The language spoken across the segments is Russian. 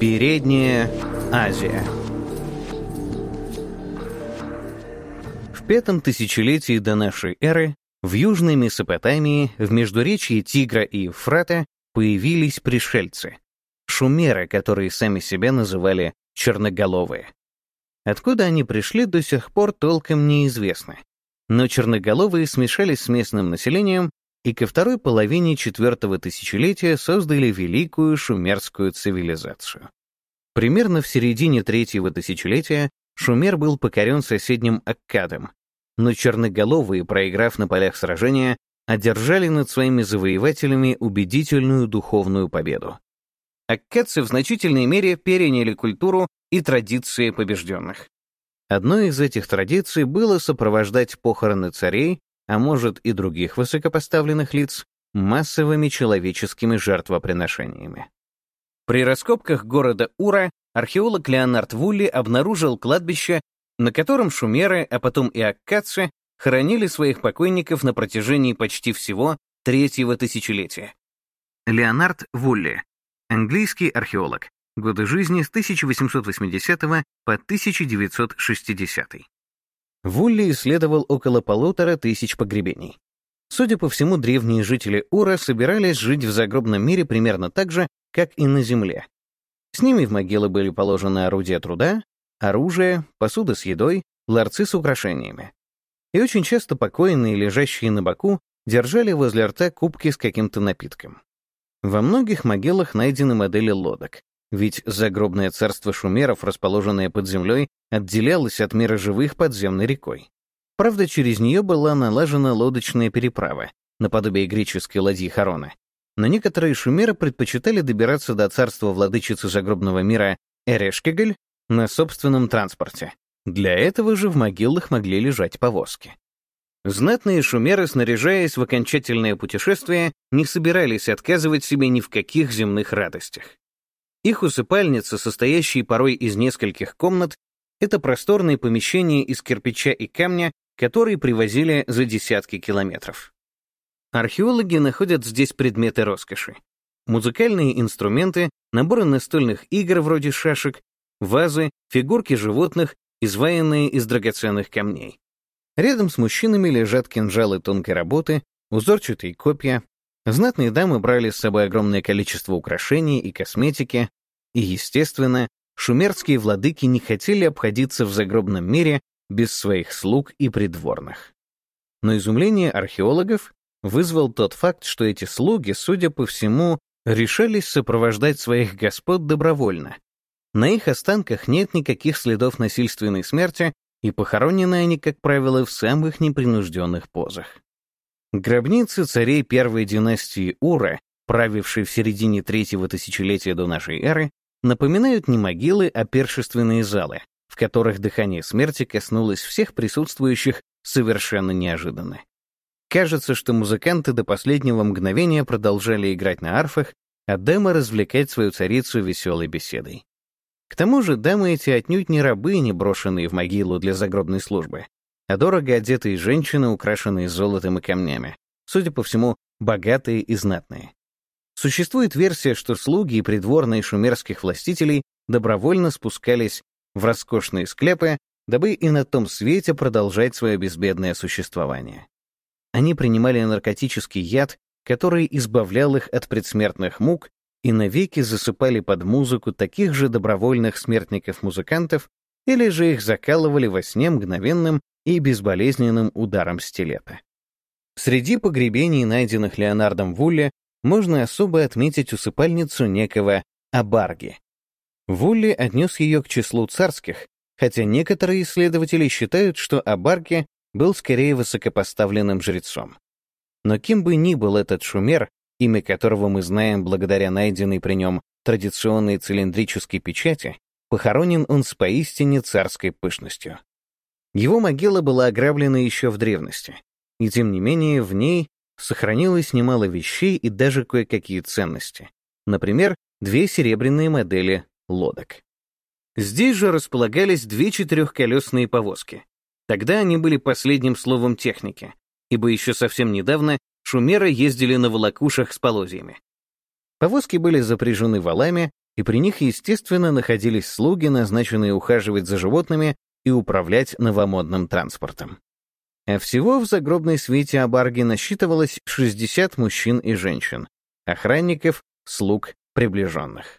Передняя Азия В пятом тысячелетии до нашей эры в Южной Месопотамии, в междуречии Тигра и Ефрата, появились пришельцы — шумеры, которые сами себя называли черноголовые. Откуда они пришли, до сих пор толком неизвестно. Но черноголовые смешались с местным населением и ко второй половине четвертого тысячелетия создали великую шумерскую цивилизацию. Примерно в середине третьего тысячелетия Шумер был покорен соседним Аккадом, но черноголовые, проиграв на полях сражения, одержали над своими завоевателями убедительную духовную победу. Аккадцы в значительной мере переняли культуру и традиции побежденных. Одной из этих традиций было сопровождать похороны царей, а может и других высокопоставленных лиц, массовыми человеческими жертвоприношениями. При раскопках города Ура археолог Леонард Вулли обнаружил кладбище, на котором шумеры, а потом и аккадцы, хоронили своих покойников на протяжении почти всего третьего тысячелетия. Леонард Вулли, английский археолог, годы жизни с 1880 по 1960. Вулли исследовал около полутора тысяч погребений. Судя по всему, древние жители Ура собирались жить в загробном мире примерно так же, как и на Земле. С ними в могилы были положены орудия труда, оружие, посуда с едой, ларцы с украшениями. И очень часто покойные, лежащие на боку, держали возле рта кубки с каким-то напитком. Во многих могилах найдены модели лодок, ведь загробное царство шумеров, расположенное под землей, отделялось от мира живых подземной рекой. Правда, через нее была налажена лодочная переправа, наподобие греческой ладьи Харона. Но некоторые шумеры предпочитали добираться до царства владычицы загробного мира Эрешкегаль на собственном транспорте. Для этого же в могилах могли лежать повозки. Знатные шумеры, снаряжаясь в окончательное путешествие, не собирались отказывать себе ни в каких земных радостях. Их усыпальница, состоящая порой из нескольких комнат, это просторные помещения из кирпича и камня, которые привозили за десятки километров. Археологи находят здесь предметы роскоши. Музыкальные инструменты, наборы настольных игр вроде шашек, вазы, фигурки животных, изваянные из драгоценных камней. Рядом с мужчинами лежат кинжалы тонкой работы, узорчатые копья. Знатные дамы брали с собой огромное количество украшений и косметики, и, естественно, шумерские владыки не хотели обходиться в загробном мире без своих слуг и придворных. Но изумление археологов вызвал тот факт, что эти слуги, судя по всему, решались сопровождать своих господ добровольно. На их останках нет никаких следов насильственной смерти, и похоронены они, как правило, в самых непринужденных позах. Гробницы царей первой династии Ура, правившей в середине третьего тысячелетия до нашей эры, напоминают не могилы, а першественные залы, в которых дыхание смерти коснулось всех присутствующих совершенно неожиданно. Кажется, что музыканты до последнего мгновения продолжали играть на арфах, а дамы развлекать свою царицу веселой беседой. К тому же дамы эти отнюдь не рабы, не брошенные в могилу для загробной службы, а дорого одетые женщины, украшенные золотом и камнями, судя по всему, богатые и знатные. Существует версия, что слуги и придворные шумерских властителей добровольно спускались в роскошные склепы, дабы и на том свете продолжать свое безбедное существование. Они принимали наркотический яд, который избавлял их от предсмертных мук и навеки засыпали под музыку таких же добровольных смертников-музыкантов или же их закалывали во сне мгновенным и безболезненным ударом стилета. Среди погребений, найденных Леонардом Вулле, можно особо отметить усыпальницу некого Абарги. Вулли отнес ее к числу царских, хотя некоторые исследователи считают, что Абарги был скорее высокопоставленным жрецом. Но кем бы ни был этот шумер, имя которого мы знаем благодаря найденной при нем традиционной цилиндрической печати, похоронен он с поистине царской пышностью. Его могила была ограблена еще в древности, и тем не менее в ней сохранилось немало вещей и даже кое-какие ценности. Например, две серебряные модели лодок. Здесь же располагались две четырехколесные повозки. Тогда они были последним словом техники, ибо еще совсем недавно шумеры ездили на волокушах с полозьями. Повозки были запряжены валами, и при них, естественно, находились слуги, назначенные ухаживать за животными и управлять новомодным транспортом. А всего в загробной свете Абарги насчитывалось 60 мужчин и женщин, охранников, слуг, приближенных.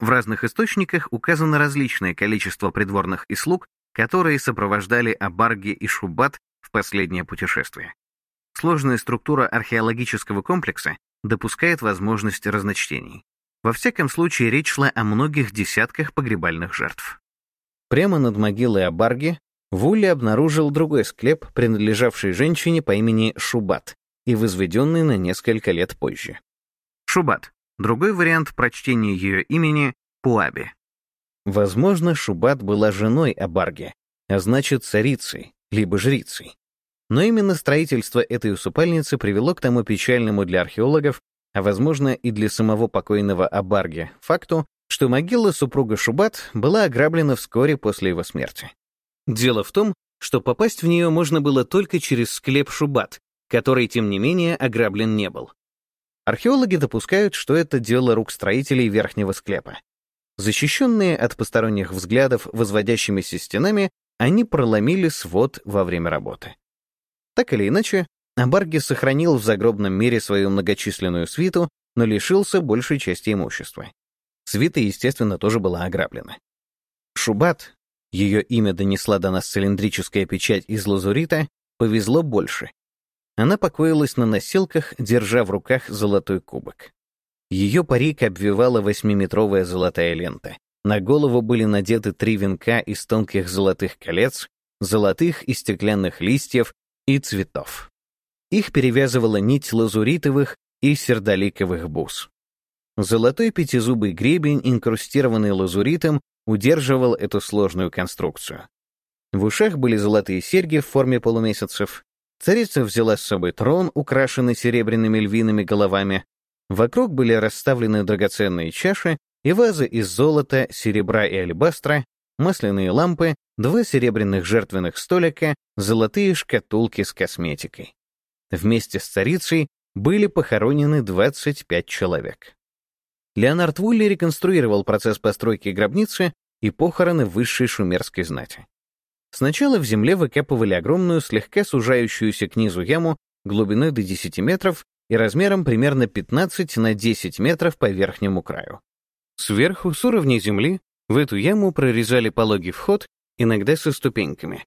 В разных источниках указано различное количество придворных и слуг, которые сопровождали Абарги и Шубат в последнее путешествие. Сложная структура археологического комплекса допускает возможность разночтений. Во всяком случае, речь шла о многих десятках погребальных жертв. Прямо над могилой Абарги Вулли обнаружил другой склеп, принадлежавший женщине по имени Шубат и возведенный на несколько лет позже. Шубат — другой вариант прочтения ее имени — Пуаби. Возможно, Шубат была женой Абарги, а значит, царицей, либо жрицей. Но именно строительство этой усыпальницы привело к тому печальному для археологов, а возможно и для самого покойного Абарги, факту, что могила супруга Шубат была ограблена вскоре после его смерти. Дело в том, что попасть в нее можно было только через склеп Шубат, который, тем не менее, ограблен не был. Археологи допускают, что это дело рук строителей верхнего склепа. Защищенные от посторонних взглядов возводящимися стенами, они проломили свод во время работы. Так или иначе, Абарги сохранил в загробном мире свою многочисленную свиту, но лишился большей части имущества. Свита, естественно, тоже была ограблена. Шубат, ее имя донесла до нас цилиндрическая печать из лазурита, повезло больше. Она покоилась на носилках, держа в руках золотой кубок. Ее парик обвивала восьмиметровая золотая лента. На голову были надеты три венка из тонких золотых колец, золотых и стеклянных листьев и цветов. Их перевязывала нить лазуритовых и сердоликовых бус. Золотой пятизубый гребень, инкрустированный лазуритом, удерживал эту сложную конструкцию. В ушах были золотые серьги в форме полумесяцев. Царица взяла с собой трон, украшенный серебряными львиными головами. Вокруг были расставлены драгоценные чаши и вазы из золота, серебра и алебастра, масляные лампы, два серебряных жертвенных столика, золотые шкатулки с косметикой. Вместе с царицей были похоронены 25 человек. Леонард Вулли реконструировал процесс постройки гробницы и похороны высшей шумерской знати. Сначала в земле выкапывали огромную, слегка сужающуюся к низу яму глубиной до 10 метров и размером примерно 15 на 10 метров по верхнему краю. Сверху, с уровня земли, в эту яму прорезали пологий вход, иногда со ступеньками.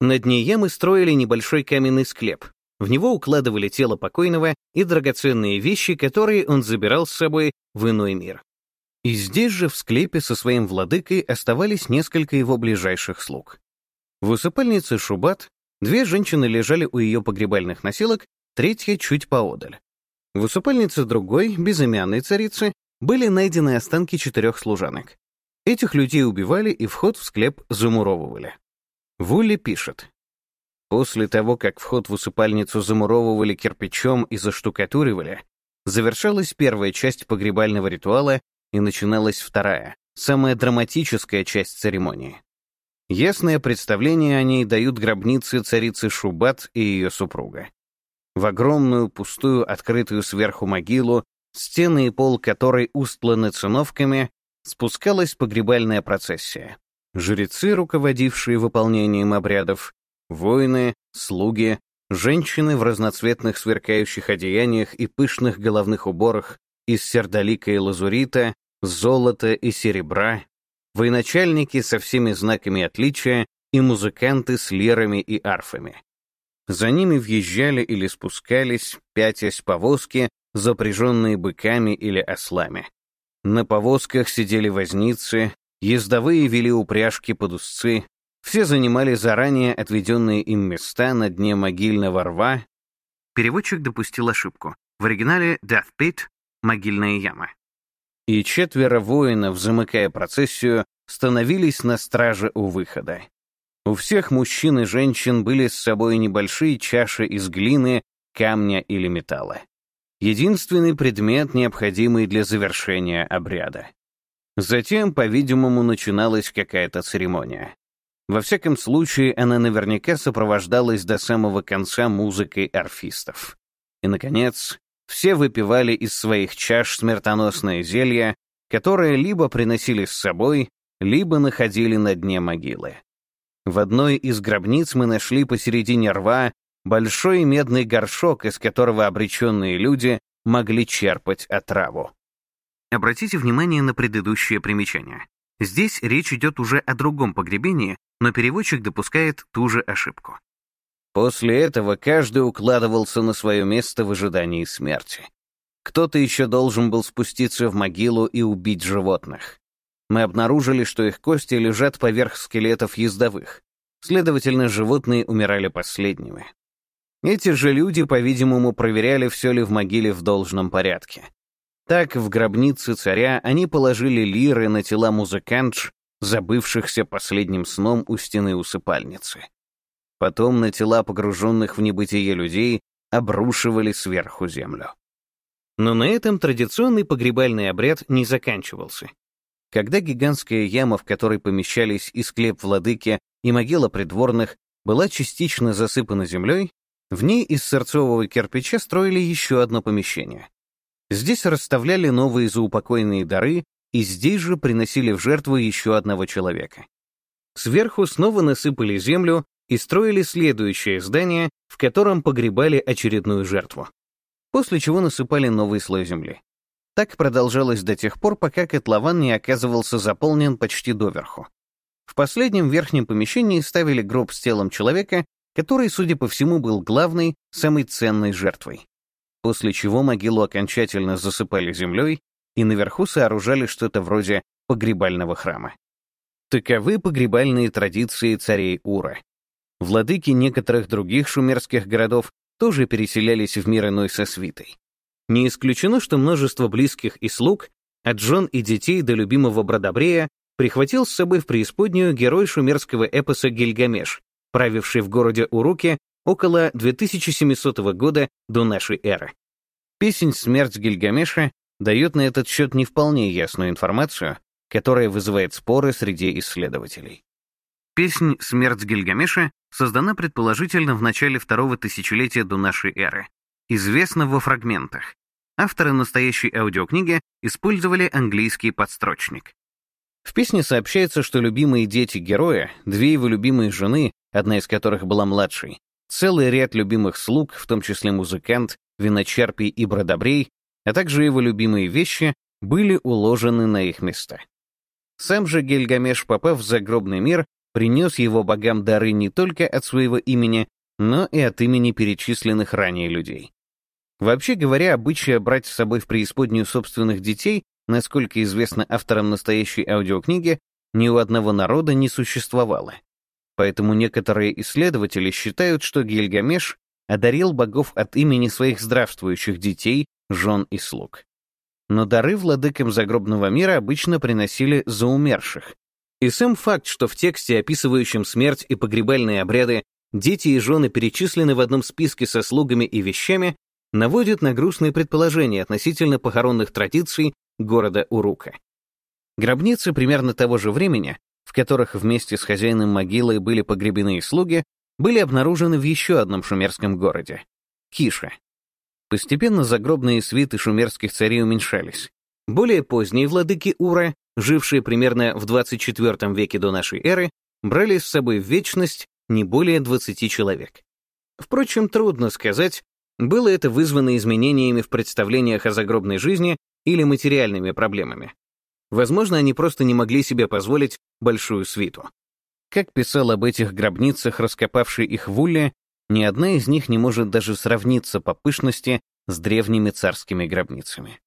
На дне ямы строили небольшой каменный склеп, в него укладывали тело покойного и драгоценные вещи, которые он забирал с собой в иной мир. И здесь же, в склепе со своим владыкой, оставались несколько его ближайших слуг. В усыпальнице Шубат две женщины лежали у ее погребальных носилок, третья чуть поодаль. В усыпальнице другой, безымянной царицы, были найдены останки четырех служанок. Этих людей убивали и вход в склеп замуровывали. Вулли пишет. После того, как вход в усыпальницу замуровывали кирпичом и заштукатуривали, завершалась первая часть погребального ритуала и начиналась вторая, самая драматическая часть церемонии. Ясное представление о ней дают гробницы царицы Шубат и ее супруга. В огромную, пустую, открытую сверху могилу, стены и пол которой устланы циновками, спускалась погребальная процессия. Жрецы, руководившие выполнением обрядов, Воины, слуги, женщины в разноцветных сверкающих одеяниях и пышных головных уборах из сердолика и лазурита, золота и серебра, военачальники со всеми знаками отличия и музыканты с лирами и арфами. За ними въезжали или спускались, пятясь повозки, запряженные быками или ослами. На повозках сидели возницы, ездовые вели упряжки под узцы, все занимали заранее отведенные им места на дне могильного рва. Переводчик допустил ошибку. В оригинале «death pit» — могильная яма. И четверо воинов, замыкая процессию, становились на страже у выхода. У всех мужчин и женщин были с собой небольшие чаши из глины, камня или металла. Единственный предмет, необходимый для завершения обряда. Затем, по-видимому, начиналась какая-то церемония. Во всяком случае, она наверняка сопровождалась до самого конца музыкой арфистов. И, наконец, все выпивали из своих чаш смертоносное зелье, которые либо приносили с собой, либо находили на дне могилы. В одной из гробниц мы нашли посередине рва большой медный горшок, из которого обреченные люди могли черпать отраву. Обратите внимание на предыдущее примечание. Здесь речь идет уже о другом погребении, но переводчик допускает ту же ошибку. После этого каждый укладывался на свое место в ожидании смерти. Кто-то еще должен был спуститься в могилу и убить животных. Мы обнаружили, что их кости лежат поверх скелетов ездовых. Следовательно, животные умирали последними. Эти же люди, по-видимому, проверяли, все ли в могиле в должном порядке. Так, в гробнице царя они положили лиры на тела музыкантш, забывшихся последним сном у стены усыпальницы. Потом на тела погруженных в небытие людей обрушивали сверху землю. Но на этом традиционный погребальный обряд не заканчивался. Когда гигантская яма, в которой помещались и склеп владыки, и могила придворных, была частично засыпана землей, в ней из сырцового кирпича строили еще одно помещение. Здесь расставляли новые заупокойные дары, и здесь же приносили в жертву еще одного человека. Сверху снова насыпали землю и строили следующее здание, в котором погребали очередную жертву. После чего насыпали новый слой земли. Так продолжалось до тех пор, пока котлован не оказывался заполнен почти доверху. В последнем верхнем помещении ставили гроб с телом человека, который, судя по всему, был главной, самой ценной жертвой. После чего могилу окончательно засыпали землей и наверху сооружали что-то вроде погребального храма. Таковы погребальные традиции царей Ура. Владыки некоторых других шумерских городов тоже переселялись в мир иной со свитой. Не исключено, что множество близких и слуг, от жен и детей до любимого Бродобрея, прихватил с собой в преисподнюю герой шумерского эпоса Гильгамеш, правивший в городе Уруке около 2700 года до нашей эры. Песнь «Смерть Гильгамеша» дает на этот счет не вполне ясную информацию, которая вызывает споры среди исследователей. Песнь «Смерть Гильгамеша» создана предположительно в начале второго тысячелетия до нашей эры. Известна во фрагментах. Авторы настоящей аудиокниги использовали английский подстрочник. В песне сообщается, что любимые дети героя, две его любимые жены, одна из которых была младшей, целый ряд любимых слуг, в том числе музыкант, виночерпий и бродобрей, а также его любимые вещи, были уложены на их места. Сам же Гильгамеш, попав в загробный мир, принес его богам дары не только от своего имени, но и от имени перечисленных ранее людей. Вообще говоря, обычая брать с собой в преисподнюю собственных детей, насколько известно авторам настоящей аудиокниги, ни у одного народа не существовало. Поэтому некоторые исследователи считают, что Гильгамеш одарил богов от имени своих здравствующих детей, жен и слуг. Но дары владыкам загробного мира обычно приносили за умерших. И сам факт, что в тексте, описывающем смерть и погребальные обряды, дети и жены перечислены в одном списке со слугами и вещами, наводит на грустные предположения относительно похоронных традиций города Урука. Гробницы примерно того же времени, в которых вместе с хозяином могилы были погребены и слуги, были обнаружены в еще одном шумерском городе — Кише. Постепенно загробные свиты шумерских царей уменьшались. Более поздние владыки Ура, жившие примерно в 24 веке до нашей эры, брали с собой в вечность не более 20 человек. Впрочем, трудно сказать, было это вызвано изменениями в представлениях о загробной жизни или материальными проблемами. Возможно, они просто не могли себе позволить большую свиту. Как писал об этих гробницах, раскопавший их в Улле, ни одна из них не может даже сравниться по пышности с древними царскими гробницами.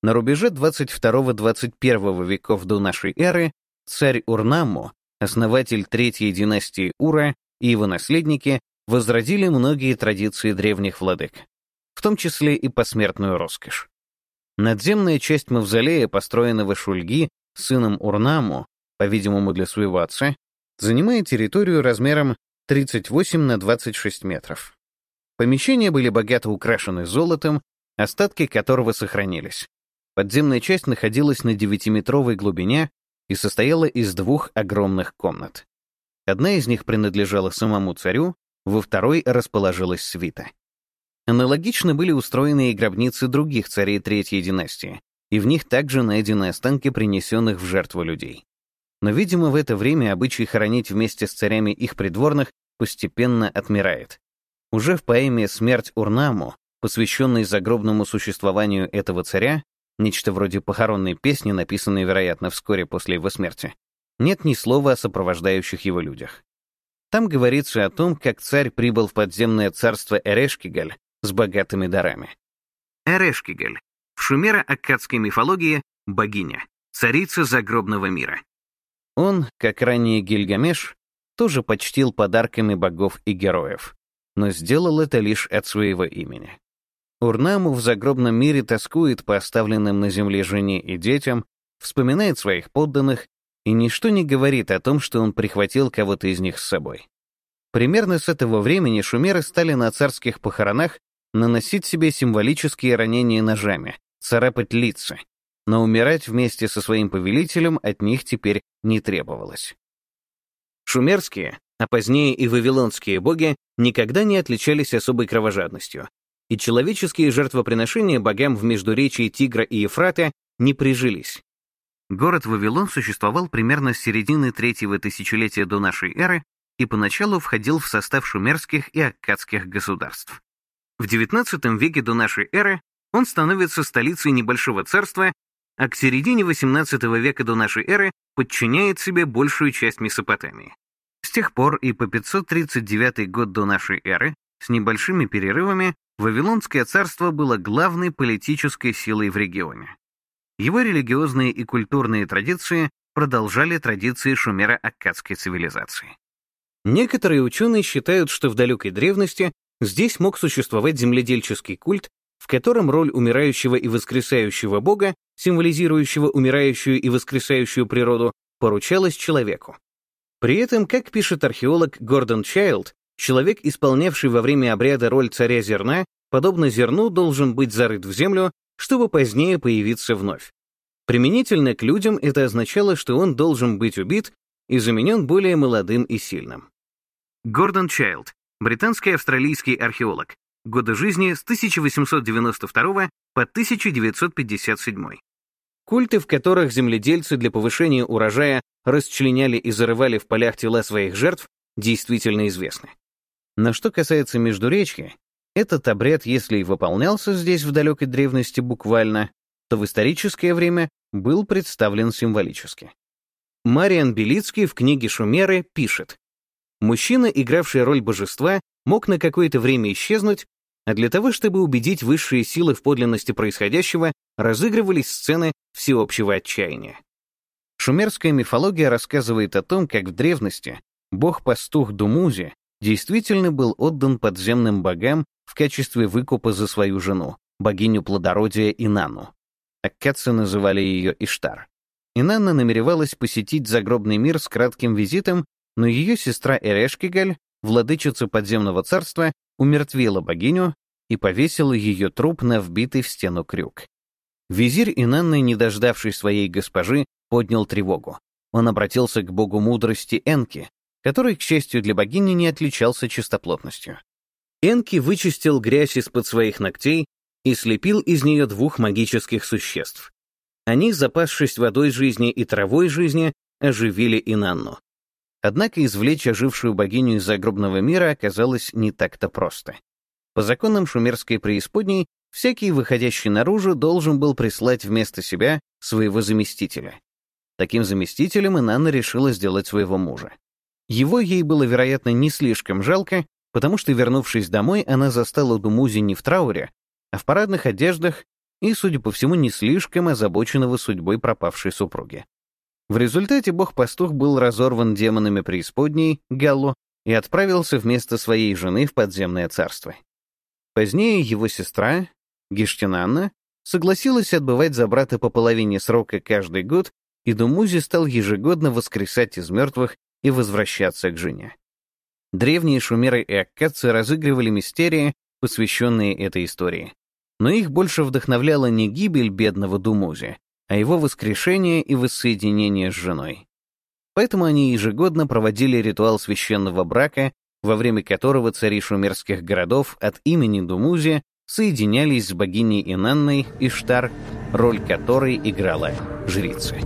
На рубеже 22-21 веков до нашей эры царь Урнаму, основатель третьей династии Ура и его наследники возродили многие традиции древних владык, в том числе и посмертную роскошь. Надземная часть мавзолея, построенного Шульги, сыном Урнаму, по-видимому для своего отца, занимает территорию размером 38 на 26 метров. Помещения были богато украшены золотом, остатки которого сохранились. Подземная часть находилась на 9-метровой глубине и состояла из двух огромных комнат. Одна из них принадлежала самому царю, во второй расположилась свита. Аналогично были устроены и гробницы других царей Третьей династии, и в них также найдены останки принесенных в жертву людей. Но, видимо, в это время обычай хоронить вместе с царями их придворных постепенно отмирает. Уже в поэме «Смерть Урнаму», посвященной загробному существованию этого царя, нечто вроде похоронной песни, написанной, вероятно, вскоре после его смерти, нет ни слова о сопровождающих его людях. Там говорится о том, как царь прибыл в подземное царство Эрешкигаль с богатыми дарами. Эрешкигаль. В шумеро-аккадской мифологии — богиня, царица загробного мира. Он, как ранее Гильгамеш, тоже почтил подарками богов и героев, но сделал это лишь от своего имени. Урнаму в загробном мире тоскует по оставленным на земле жене и детям, вспоминает своих подданных, и ничто не говорит о том, что он прихватил кого-то из них с собой. Примерно с этого времени шумеры стали на царских похоронах наносить себе символические ранения ножами, царапать лица, но умирать вместе со своим повелителем от них теперь не требовалось. Шумерские, а позднее и вавилонские боги никогда не отличались особой кровожадностью, и человеческие жертвоприношения богам в междуречии Тигра и Ефрата не прижились. Город Вавилон существовал примерно с середины третьего тысячелетия до нашей эры и поначалу входил в состав шумерских и аккадских государств. В XIX веке до нашей эры он становится столицей небольшого царства, а к середине XVIII века до нашей эры подчиняет себе большую часть Месопотамии. С тех пор и по 539 год до нашей эры, с небольшими перерывами, Вавилонское царство было главной политической силой в регионе. Его религиозные и культурные традиции продолжали традиции шумеро-аккадской цивилизации. Некоторые ученые считают, что в далекой древности здесь мог существовать земледельческий культ, в котором роль умирающего и воскресающего бога, символизирующего умирающую и воскресающую природу, поручалась человеку. При этом, как пишет археолог Гордон Чайлд, человек, исполнявший во время обряда роль царя зерна, подобно зерну, должен быть зарыт в землю, чтобы позднее появиться вновь. Применительно к людям это означало, что он должен быть убит и заменен более молодым и сильным. Гордон Чайлд, британский австралийский археолог, годы жизни с 1892 по 1957. Культы, в которых земледельцы для повышения урожая расчленяли и зарывали в полях тела своих жертв, действительно известны. Но что касается Междуречья, этот обряд, если и выполнялся здесь в далекой древности буквально, то в историческое время был представлен символически. Мариан Белицкий в книге «Шумеры» пишет, «Мужчина, игравший роль божества, мог на какое-то время исчезнуть, а для того, чтобы убедить высшие силы в подлинности происходящего, разыгрывались сцены всеобщего отчаяния. Шумерская мифология рассказывает о том, как в древности бог-пастух Думузи действительно был отдан подземным богам в качестве выкупа за свою жену, богиню плодородия Инану. Аккадцы называли ее Иштар. Инанна намеревалась посетить загробный мир с кратким визитом, но ее сестра Эрешкигаль, владычица подземного царства, умертвила богиню и повесила ее труп на вбитый в стену крюк. Визирь Инанны, не дождавшись своей госпожи, поднял тревогу. Он обратился к богу мудрости Энки, который, к счастью для богини, не отличался чистоплотностью. Энки вычистил грязь из-под своих ногтей и слепил из нее двух магических существ. Они, запасшись водой жизни и травой жизни, оживили Инанну. Однако извлечь ожившую богиню из загробного мира оказалось не так-то просто. По законам шумерской преисподней, всякий, выходящий наружу, должен был прислать вместо себя своего заместителя. Таким заместителем Инанна решила сделать своего мужа. Его ей было, вероятно, не слишком жалко, потому что, вернувшись домой, она застала Думузи не в трауре, а в парадных одеждах и, судя по всему, не слишком озабоченного судьбой пропавшей супруги. В результате бог-пастух был разорван демонами преисподней, Галлу, и отправился вместо своей жены в подземное царство. Позднее его сестра, Гиштинанна, согласилась отбывать за брата по половине срока каждый год, и Думузи стал ежегодно воскресать из мертвых и возвращаться к жене. Древние шумеры и аккадцы разыгрывали мистерии, посвященные этой истории. Но их больше вдохновляла не гибель бедного Думузи, а его воскрешение и воссоединение с женой. Поэтому они ежегодно проводили ритуал священного брака, во время которого цари шумерских городов от имени Думузи соединялись с богиней Инанной, Иштар, роль которой играла жрица.